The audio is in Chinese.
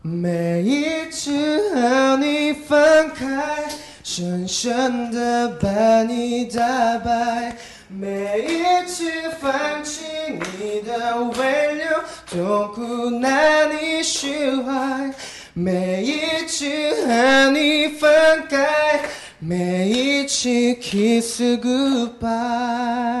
每一次和你分开深深的把你打败。每一次放弃你的温柔痛苦难以释怀。每一次和你分开每一次 kiss goodbye